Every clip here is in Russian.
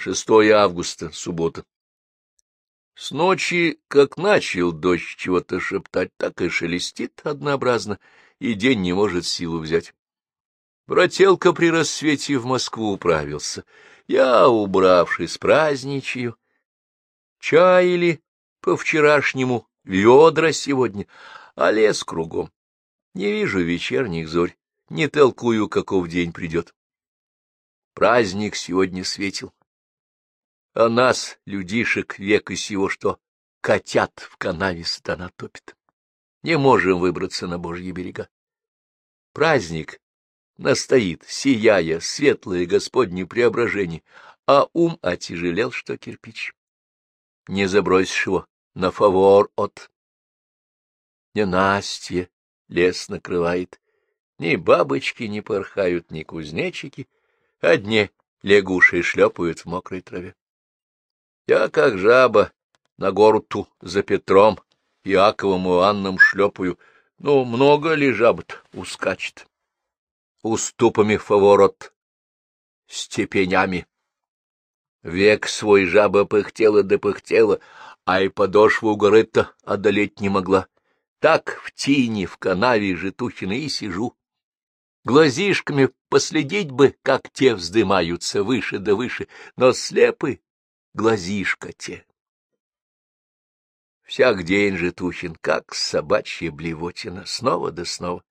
6 августа, суббота. С ночи, как начал дождь чего-то шептать, так и шелестит однообразно, и день не может силу взять. Брателка при рассвете в Москву управился. Я, убравшись, праздничаю. Чаяли по-вчерашнему ведра сегодня, а лес кругом. Не вижу вечерних зорь, не толкую, каков день придет. Праздник сегодня светил. А нас, людишек, века сего, что котят в канаве сатана топит. Не можем выбраться на Божьи берега. Праздник настоит, сияя, светлое Господне преображение, а ум отяжелел, что кирпич. Не забросишь его на фавор от... Настя лес накрывает, ни бабочки не порхают, ни кузнечики, одни лягуши шлепают в мокрой траве. Я, как жаба, на гору ту за Петром, Иаковом и Анном шлепаю, ну, много ли жаб-то ускачет? уступами фаворот, степенями. Век свой жаба пыхтела да пыхтела, а и подошву горы-то одолеть не могла. Так в тени, в канаве житухина и сижу. Глазишками последить бы, как те вздымаются выше да выше, но слепы глазишка те. Всяк день житухин, как собачья блевотина, снова да снова.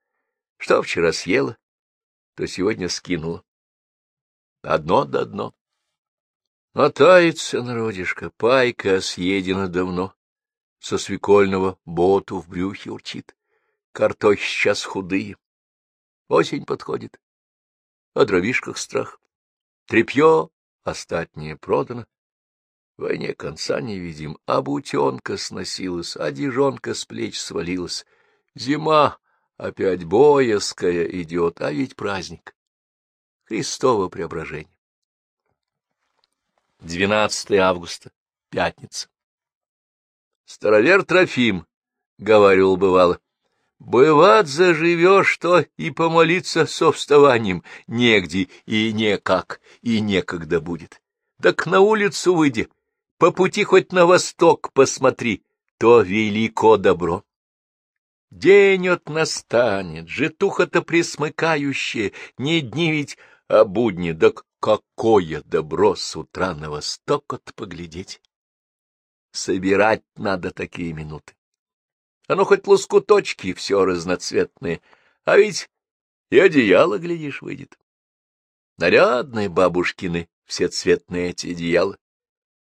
Что вчера съела, то сегодня скинула. Одно да одно. Мотается народишко, пайка съедена давно. Со свекольного боту в брюхе урчит. Картохи сейчас худые. Осень подходит. О дровишках страх. Трепье остатнее продано. Войне конца не видим, а бутенка сносилась, а дежонка с плеч свалилась. Зима Опять боязкая идет, а ведь праздник. Христово преображение. 12 августа, пятница. Старовер Трофим, — говорил бывало, — бывает заживешь, что и помолиться со вставанием негде и никак, и некогда будет. Так на улицу выйди, по пути хоть на восток посмотри, то велико добро. День от настанет, житуха-то присмыкающая, не дни ведь, а будни, да какое добро с утра на восток от поглядеть. Собирать надо такие минуты. Оно хоть лоскуточки все разноцветные, а ведь и одеяло, глядишь, выйдет. Нарядные бабушкины все цветные эти одеяла.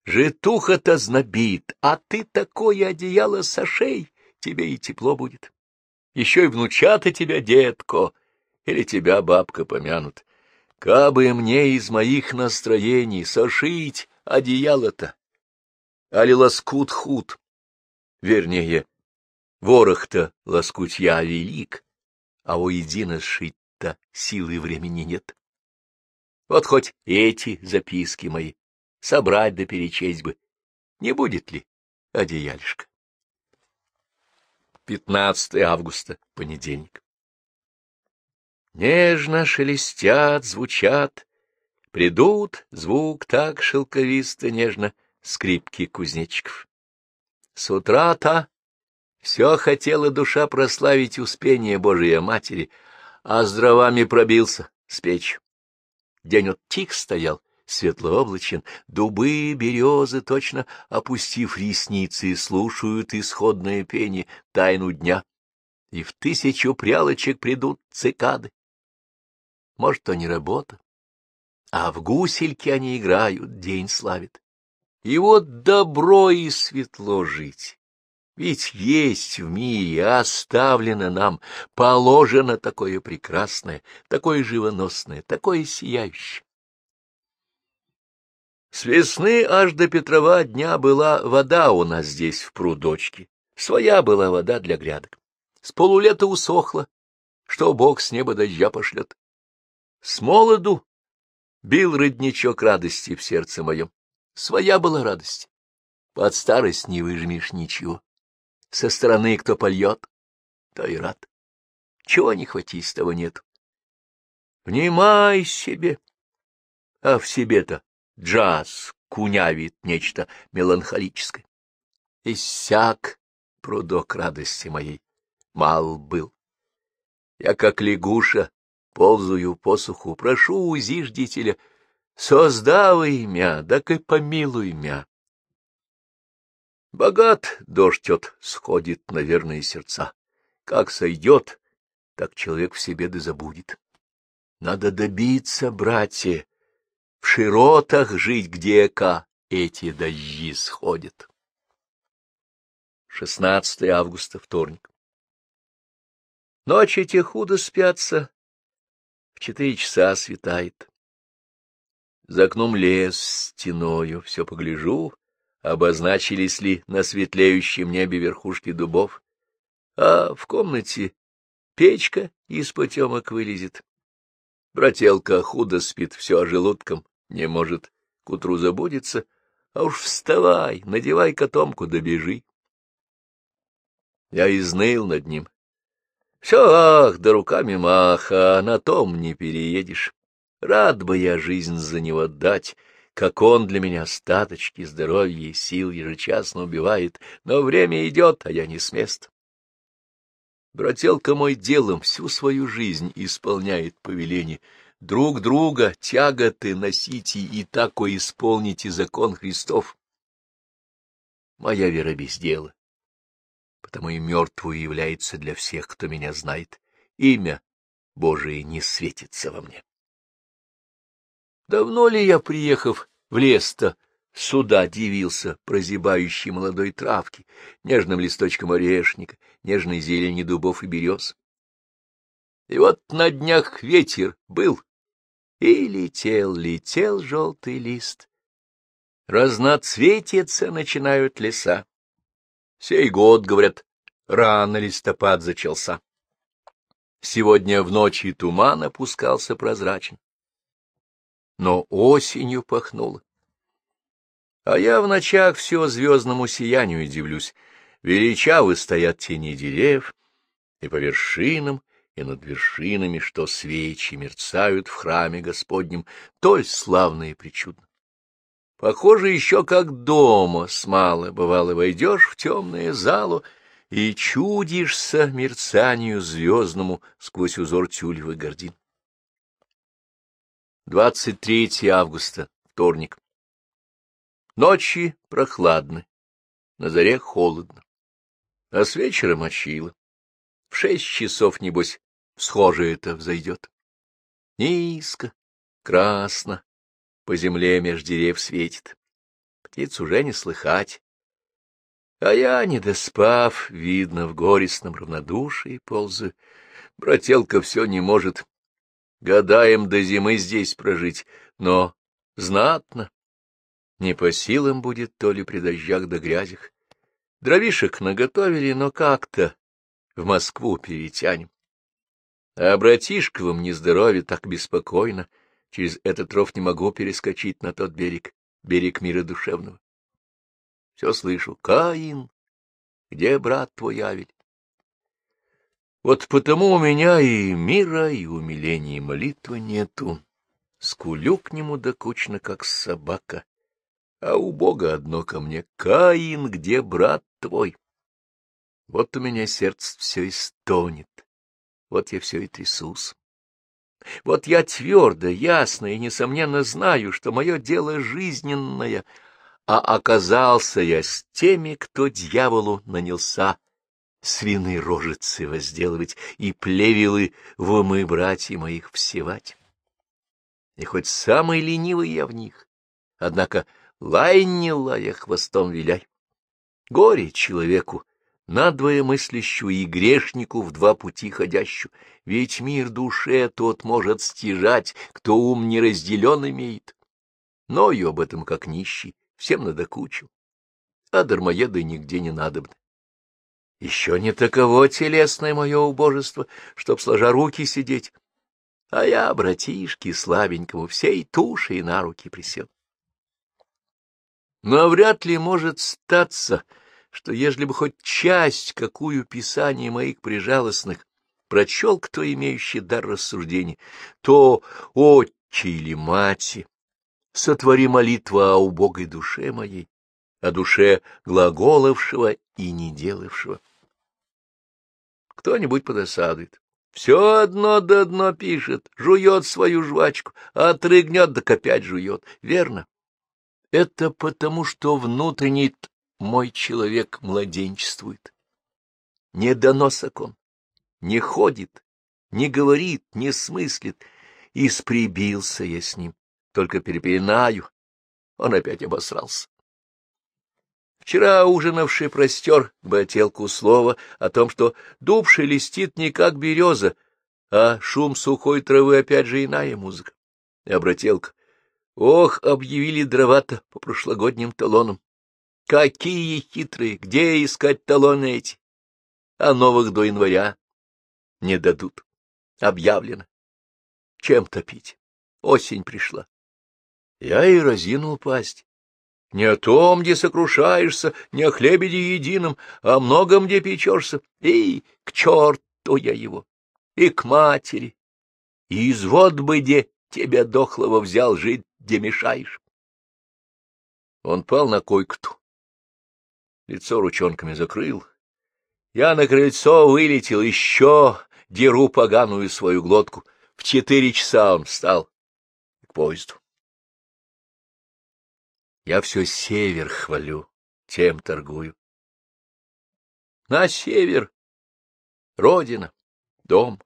Житуха-то знобит, а ты такое одеяло сошей, тебе и тепло будет. Еще и внучата тебя, детко, или тебя бабка помянут. Кабы мне из моих настроений сошить одеяло-то, али лоскут худ, вернее, ворох-то лоскутья велик, а уедино сшить-то силы времени нет. Вот хоть эти записки мои собрать да перечесть бы, не будет ли одеяльшка? 15 августа, понедельник. Нежно шелестят, звучат, придут звук так шелковисто нежно скрипки кузнечиков. С утра-то все хотела душа прославить успение Божией Матери, а с дровами пробился с печью. День от тих стоял, светлооблачен, дубы, березы, точно опустив ресницы, слушают исходное пение, тайну дня, и в тысячу прялочек придут цикады. Может, то не работа, а в гусельке они играют, день славит. И вот добро и светло жить. Ведь есть в мире, оставлено нам, положено такое прекрасное, такое живоносное, такое сияющее. С весны аж до Петрова дня была вода у нас здесь в прудочке. Своя была вода для грядок. С полулета усохла, что Бог с неба дождя пошлет. С молоду бил родничок радости в сердце моем. Своя была радость. Под старость не выжмешь ничего. Со стороны кто польет, то и рад. Чего не хватись, того нет. Внимай себе. А в себе-то джаз кунявит нечто меланхолическое. Иссяк прудок радости моей, мал был. Я, как лягуша, ползаю по суху, прошу у зиждителя, создавай мя, да и помилуй мя. Богат дождь от сходит на верные сердца. Как сойдет, так человек все беды забудет. Надо добиться, братья, в широтах жить, где ка эти дожди сходят. 16 августа, вторник. Ночи те худо спятся, в четыре часа светает. За окном лес стеною, все погляжу, обозначились ли на светлеющем небе верхушки дубов, а в комнате печка из потемок вылезет. Брателка худо спит, все желудком не может, к утру забудется, а уж вставай, надевай котомку да бежи. Я изныл над ним. Все, ах, да руками маха, на том не переедешь. Рад бы я жизнь за него дать, как он для меня статочки, здоровья и сил ежечасно убивает, но время идет, а я не с места. Брателка мой делом всю свою жизнь исполняет повеление. Друг друга тяготы носите и тако исполните закон Христов. Моя вера без дела, потому и мертвую является для всех, кто меня знает. Имя Божие не светится во мне. Давно ли я, приехав в лес-то, сюда дивился прозябающей молодой травки, нежным листочком орешника, нежной зелени дубов и берез? И вот на днях ветер был, и летел, летел желтый лист. Разноцветиться начинают леса. Сей год, говорят, рано листопад зачался. Сегодня в ночи туман опускался прозрачен но осенью пахнуло. А я в ночах все звездному сиянию дивлюсь. Величавы стоят тени деревьев, и по вершинам, и над вершинами, что свечи мерцают в храме Господнем, толь славно и причудно. Похоже еще как дома смало, бывало, войдешь в темное залу и чудишься мерцанию звездному сквозь узор тюлевых гордин. 23 августа, вторник. Ночи прохладны, на заре холодно, а с вечера мочило. В шесть часов, небось, схоже это взойдет. Низко, красно, по земле меж дерев светит. Птиц уже не слыхать. А я, не доспав, видно, в горестном равнодушии ползаю. Брателка все не может Гадаем до зимы здесь прожить, но знатно. Не по силам будет то ли при дождях да грязях. Дровишек наготовили, но как-то в Москву перетянем. А братишковым не здоровье так беспокойно, через этот ров не могу перескочить на тот берег, берег мира душевного. Все слышу, Каин, где брат твой Авель? Вот потому у меня и мира, и умиления, и молитвы нету. Скулю к нему докучно, как собака. А у Бога одно ко мне — Каин, где брат твой? Вот у меня сердце все истонет, вот я все и трясусь. Вот я твердо, ясно и несомненно знаю, что мое дело жизненное, а оказался я с теми, кто дьяволу нанялся свиные рожицы возделывать и плевелы в умы братья моих всевать. И хоть самый ленивый я в них, однако лай не лая, хвостом виляй. Горе человеку, надвое мыслящу и грешнику в два пути ходящу, ведь мир душе тот может стяжать, кто ум неразделен имеет. Ною об этом как нищий, всем надокучил, а дармоеды нигде не надобны. Еще не таково телесное мое убожество, чтоб сложа руки сидеть. А я, братишки, слабенькому, всей тушей на руки присел. Но вряд ли может статься, что ежели бы хоть часть, какую писание моих прижалостных прочел кто имеющий дар рассуждений, то отче или мати, сотвори молитву о убогой душе моей, о душе глаголовшего и не делавшего. Кто-нибудь подосадует. Все одно да одно пишет, жует свою жвачку, отрыгнет, так опять жует. Верно? Это потому, что внутренний мой человек младенчествует. Не доносок он, не ходит, не говорит, не смыслит. И я с ним, только перепеленаю. Он опять обосрался. Вчера ужинавший простер к слово о том, что дуб шелестит не как береза, а шум сухой травы опять же иная музыка. И обрателка. Ох, объявили дрова-то по прошлогодним талонам. Какие хитрые! Где искать талоны эти? А новых до января не дадут. Объявлено. Чем топить? Осень пришла. Я и разинул пасть. Не о том, где сокрушаешься, не о хлебеде едином, а о многом, где печешься. И к черту я его, и к матери. И извод бы, где тебя дохлого взял, жить, где мешаешь. Он пал на койку-ту. Лицо ручонками закрыл. Я на крыльцо вылетел, еще деру поганую свою глотку. В четыре часа он встал к поезду. Я все север хвалю, тем торгую. На север — родина, дом.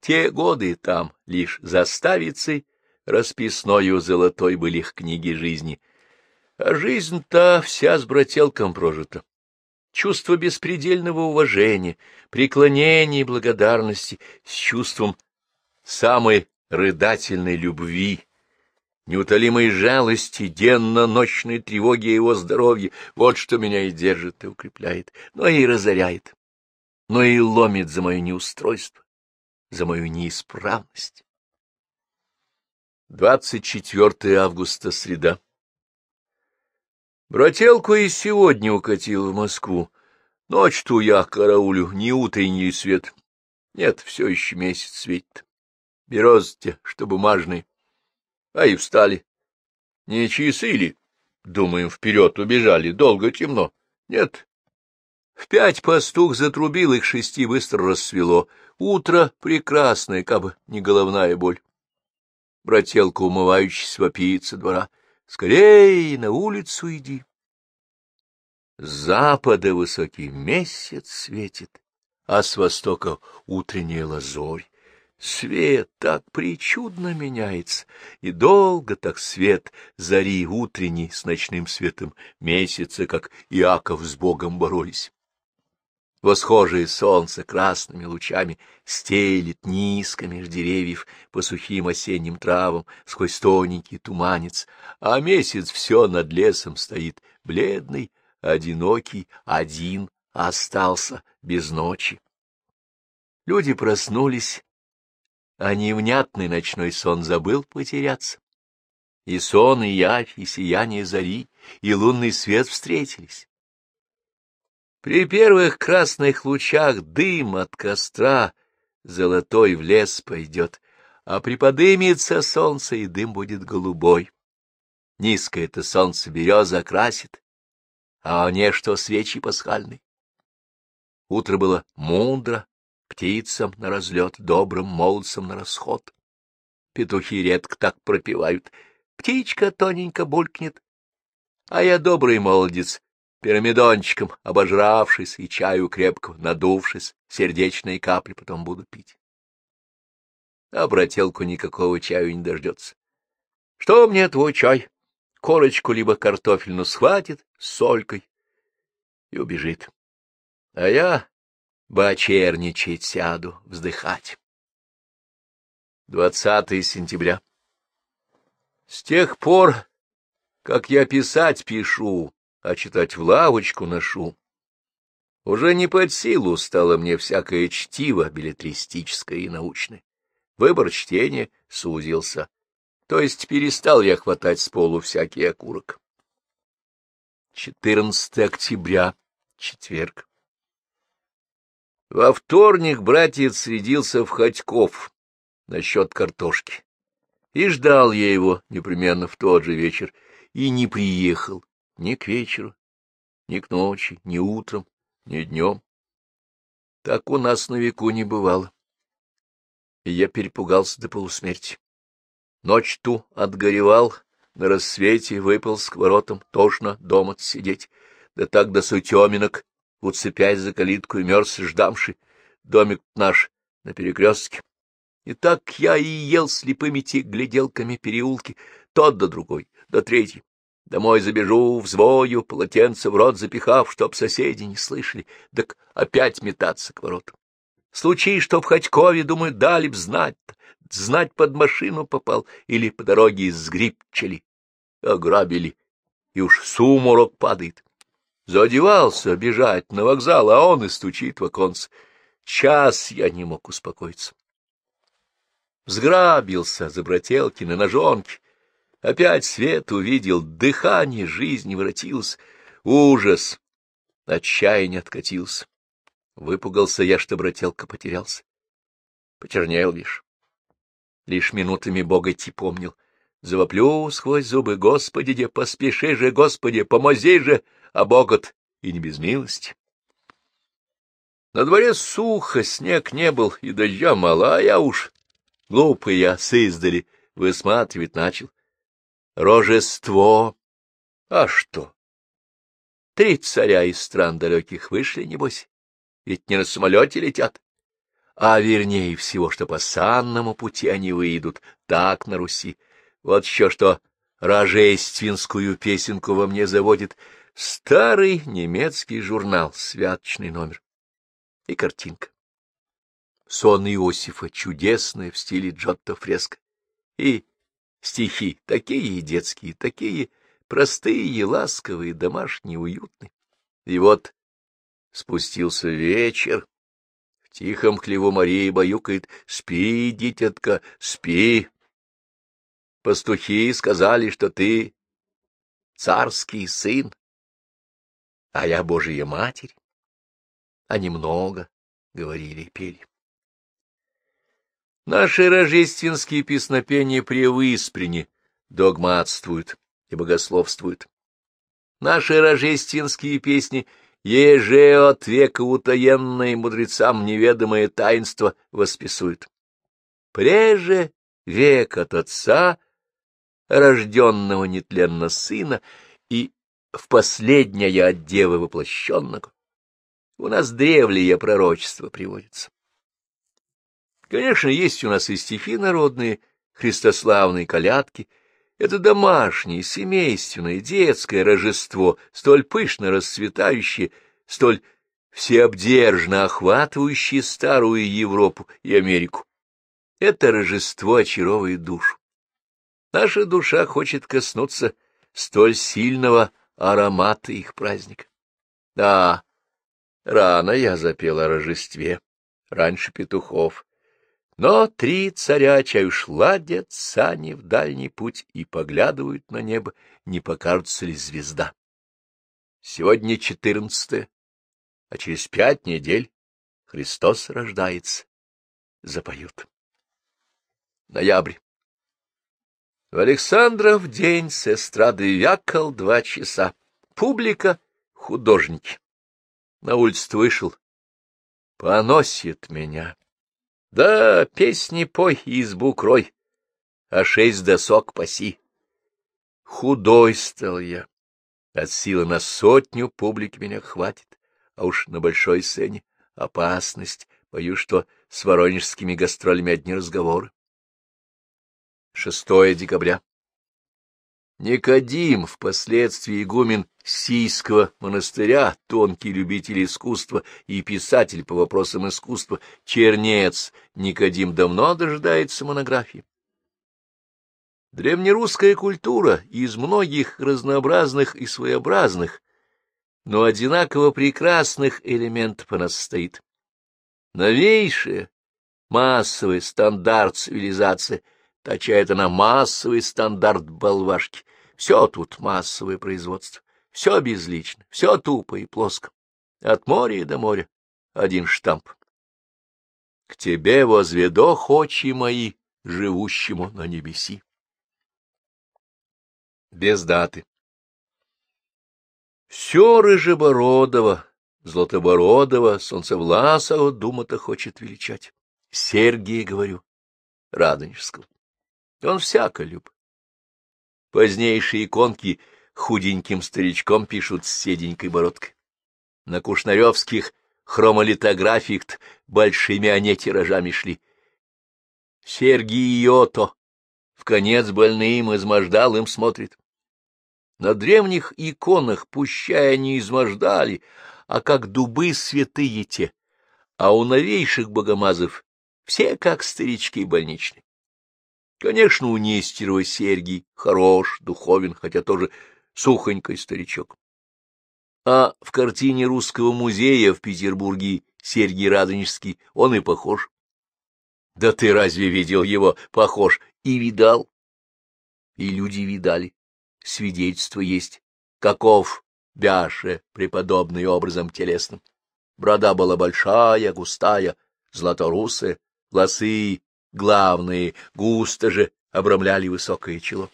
Те годы там лишь заставицей расписною золотой были их книги жизни. А жизнь-то вся с брателком прожита. Чувство беспредельного уважения, преклонения и благодарности с чувством самой рыдательной любви неутолимой жалости, денно-ночной тревоги о его здоровье — вот что меня и держит, и укрепляет, но и разоряет, но и ломит за мое неустройство, за мою неисправность. 24 августа, среда. Брателку и сегодня укатил в Москву. Ночь ту я караулю, не утренний свет. Нет, все еще месяц светит. Березте, что бумажный, а и встали. Не часы ли? Думаем, вперед убежали, долго темно. Нет. В пять пастух затрубил, их шести быстро рассвело. Утро прекрасное, кабы не головная боль. Брателка, умывающись, вопиется двора. Скорей на улицу иди. С запада высокий месяц светит, а с востока утренняя лазорь. Свет так причудно меняется, и долго так свет зари утренний с ночным светом месяца, как Иаков с Богом боролись. Восхожее солнце красными лучами стелит низко меж деревьев по сухим осенним травам сквозь тоненький туманец, а месяц все над лесом стоит, бледный, одинокий, один остался без ночи. Люди проснулись, а невнятный ночной сон забыл потеряться. И сон, и явь, и сияние зари, и лунный свет встретились. При первых красных лучах дым от костра золотой в лес пойдет, а приподымется солнце, и дым будет голубой. Низко это солнце береза окрасит, а не что свечи пасхальной. Утро было мудро, птицам на разлет, добрым молодцам на расход. Петухи редко так пропевают. Птичка тоненько булькнет, а я добрый молодец, пирамидончиком обожравшись и чаю крепко надувшись, сердечные капли потом буду пить. А брателку никакого чаю не дождется. Что мне твой чай? Корочку либо картофельную схватит с солькой и убежит. А я бочерничать сяду, вздыхать. 20 сентября. С тех пор, как я писать пишу, а читать в лавочку ношу, уже не под силу стало мне всякое чтиво билетристическое и научное. Выбор чтения сузился, то есть перестал я хватать с полу всякий окурок. 14 октября, четверг. Во вторник братец средился в Ходьков насчет картошки. И ждал я его непременно в тот же вечер, и не приехал ни к вечеру, ни к ночи, ни утром, ни днем. Так у нас на веку не бывало. И я перепугался до полусмерти. Ночь ту отгоревал, на рассвете выпал с воротам, тошно дома сидеть, да так до сутеминок, уцепясь за калитку и мерз ждамши, домик наш на перекрестке. И так я и ел слепыми те гляделками переулки, тот до другой, до третий. Домой забежу, взвою, полотенце в рот запихав, чтоб соседи не слышали, так опять метаться к воротам. Случай, что в Ходькове, думаю, дали б знать знать под машину попал или по дороге сгрипчили, ограбили, и уж суморок падает. Задевался бежать на вокзал, а он и стучит в оконце. Час я не мог успокоиться. Сграбился за брателки на ножонке. Опять свет увидел, дыхание жизни воротилось. Ужас! Отчаяние откатился. Выпугался я, что брателка потерялся. Почернел лишь. Лишь минутами Бога идти помнил. Завоплю сквозь зубы, Господи, де, поспеши же, Господи, помози же, а Богот и не без милости. На дворе сухо, снег не был, и дождя мало, а я уж, глупый я, с издали, высматривать начал. Рожество! А что? Три царя из стран далеких вышли, небось, ведь не на самолете летят. А вернее всего, что по санному пути они выйдут, так на Руси. Вот еще что рожественскую песенку во мне заводит старый немецкий журнал, святочный номер и картинка. Сон Иосифа чудесная в стиле Джотто фреска. И стихи такие детские, такие простые, ласковые, домашние, уютные. И вот спустился вечер. В тихом хлеву Марии баюкает «Спи, дитятка, спи». Пастухи сказали, что ты царский сын, а я Божья Матерь а немного говорили и пели. Наши рождественские песнопения превыспрене догматствуют и богословствуют. Наши рождественские песни еже от века утаенные мудрецам неведомое таинство восписуют. Преже век от отца, рожденного нетленно сына, и в последнее от девы воплощенного, у нас древлие пророчества приводятся. Конечно, есть у нас и стихи народные, христославные колядки. Это домашнее, семейственное, детское рождество, столь пышно расцветающее, столь всеобдержно охватывающее старую Европу и Америку. Это рождество очаровывает душу. Наша душа хочет коснуться столь сильного аромата их праздника. Да, Рано я запел о Рождестве, раньше петухов. Но три царя чай уж ладят сани в дальний путь и поглядывают на небо, не покажется ли звезда. Сегодня четырнадцатое, а через пять недель Христос рождается. Запоют. Ноябрь. В Александров день с эстрады вякал два часа. Публика — художники. На улицу вышел. Поносит меня. Да, песни пой, избу крой, а шесть досок паси. Худой стал я. От силы на сотню публики меня хватит, а уж на большой сцене опасность. Боюсь, что с воронежскими гастролями одни разговоры. 6 декабря. Никодим, впоследствии игумен Сийского монастыря, тонкий любитель искусства и писатель по вопросам искусства, чернец Никодим давно дожидается монографии. Древнерусская культура из многих разнообразных и своеобразных, но одинаково прекрасных элементов она состоит. Новейшая, массовый стандарт цивилизации — Точает она массовый стандарт болвашки. Все тут массовое производство, все безлично, все тупо и плоско. От моря до моря один штамп. К тебе возведох очи мои, живущему на небеси. Без даты. Все рыжебородого, златобородого, солнцевласого дума-то хочет величать. Сергия, говорю, Радонежского. Он всяко люб. Позднейшие иконки худеньким старичком пишут с седенькой бородкой. На кушнаревских хромолитографиях большими они тиражами шли. Сергий Йото в конец больным измождал им смотрит. На древних иконах, пущая не измождали, а как дубы святые те, а у новейших богомазов все как старички больничные. Конечно, у Нестерова Сергий хорош, духовен, хотя тоже сухонький старичок. А в картине Русского музея в Петербурге Сергий Радонежский он и похож. Да ты разве видел его похож? И видал. И люди видали. Свидетельство есть. Каков Бяше, преподобный образом телесным. Брода была большая, густая, златорусая, лосы главные, густо же обрамляли высокое чело.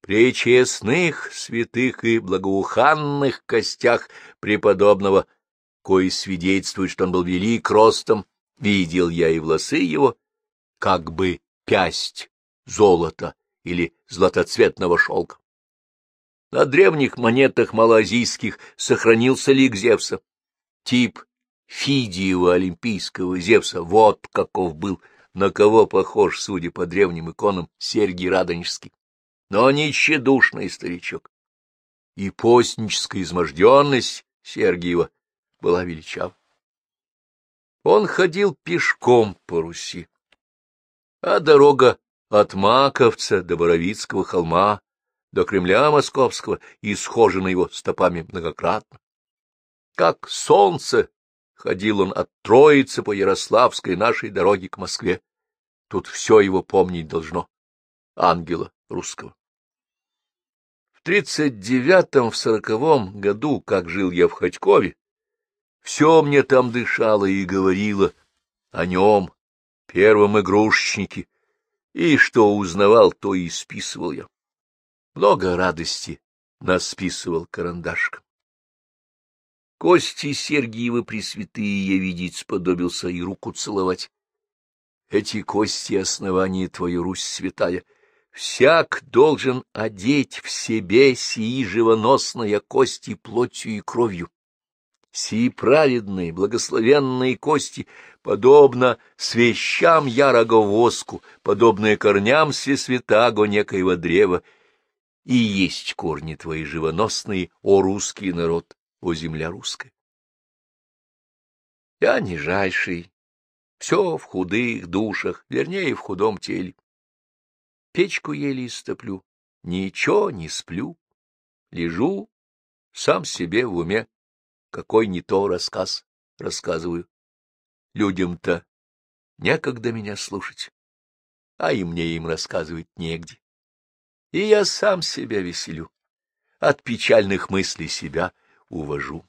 При честных, святых и благоуханных костях преподобного, кои свидетельствуют, что он был велик ростом, Видел я и волосы его, как бы пясть золота или златоцветного шелка. На древних монетах малоазийских сохранился лик Зевса. Тип Фидиева олимпийского Зевса, вот каков был, на кого похож, судя по древним иконам, Сергий Радонежский. Но не тщедушный старичок. И постническая изможденность Сергиева была величава. Он ходил пешком по Руси, а дорога от Маковца до Боровицкого холма, до Кремля Московского исхожена его стопами многократно. Как солнце ходил он от Троицы по Ярославской нашей дороге к Москве. Тут все его помнить должно, ангела русского. В тридцать девятом, в сороковом году, как жил я в Ходькове, все мне там дышало и говорило о нем, первом игрушечнике, и что узнавал, то и списывал я. Много радости насписывал карандашком. Кости Сергиевы Пресвятые я видеть сподобился и руку целовать. Эти кости — основание твою Русь святая. Всяк должен одеть в себе сии живоносные кости плотью и кровью сии праведные, благословенные кости, подобно свещам ярого воску, подобные корням святаго некоего древа, и есть корни твои живоносные, о русский народ, о земля русская. Я нижайший, все в худых душах, вернее, в худом теле. Печку еле истоплю, ничего не сплю, лежу сам себе в уме, какой не то рассказ рассказываю. Людям-то некогда меня слушать, а и мне им рассказывать негде. И я сам себя веселю, от печальных мыслей себя увожу.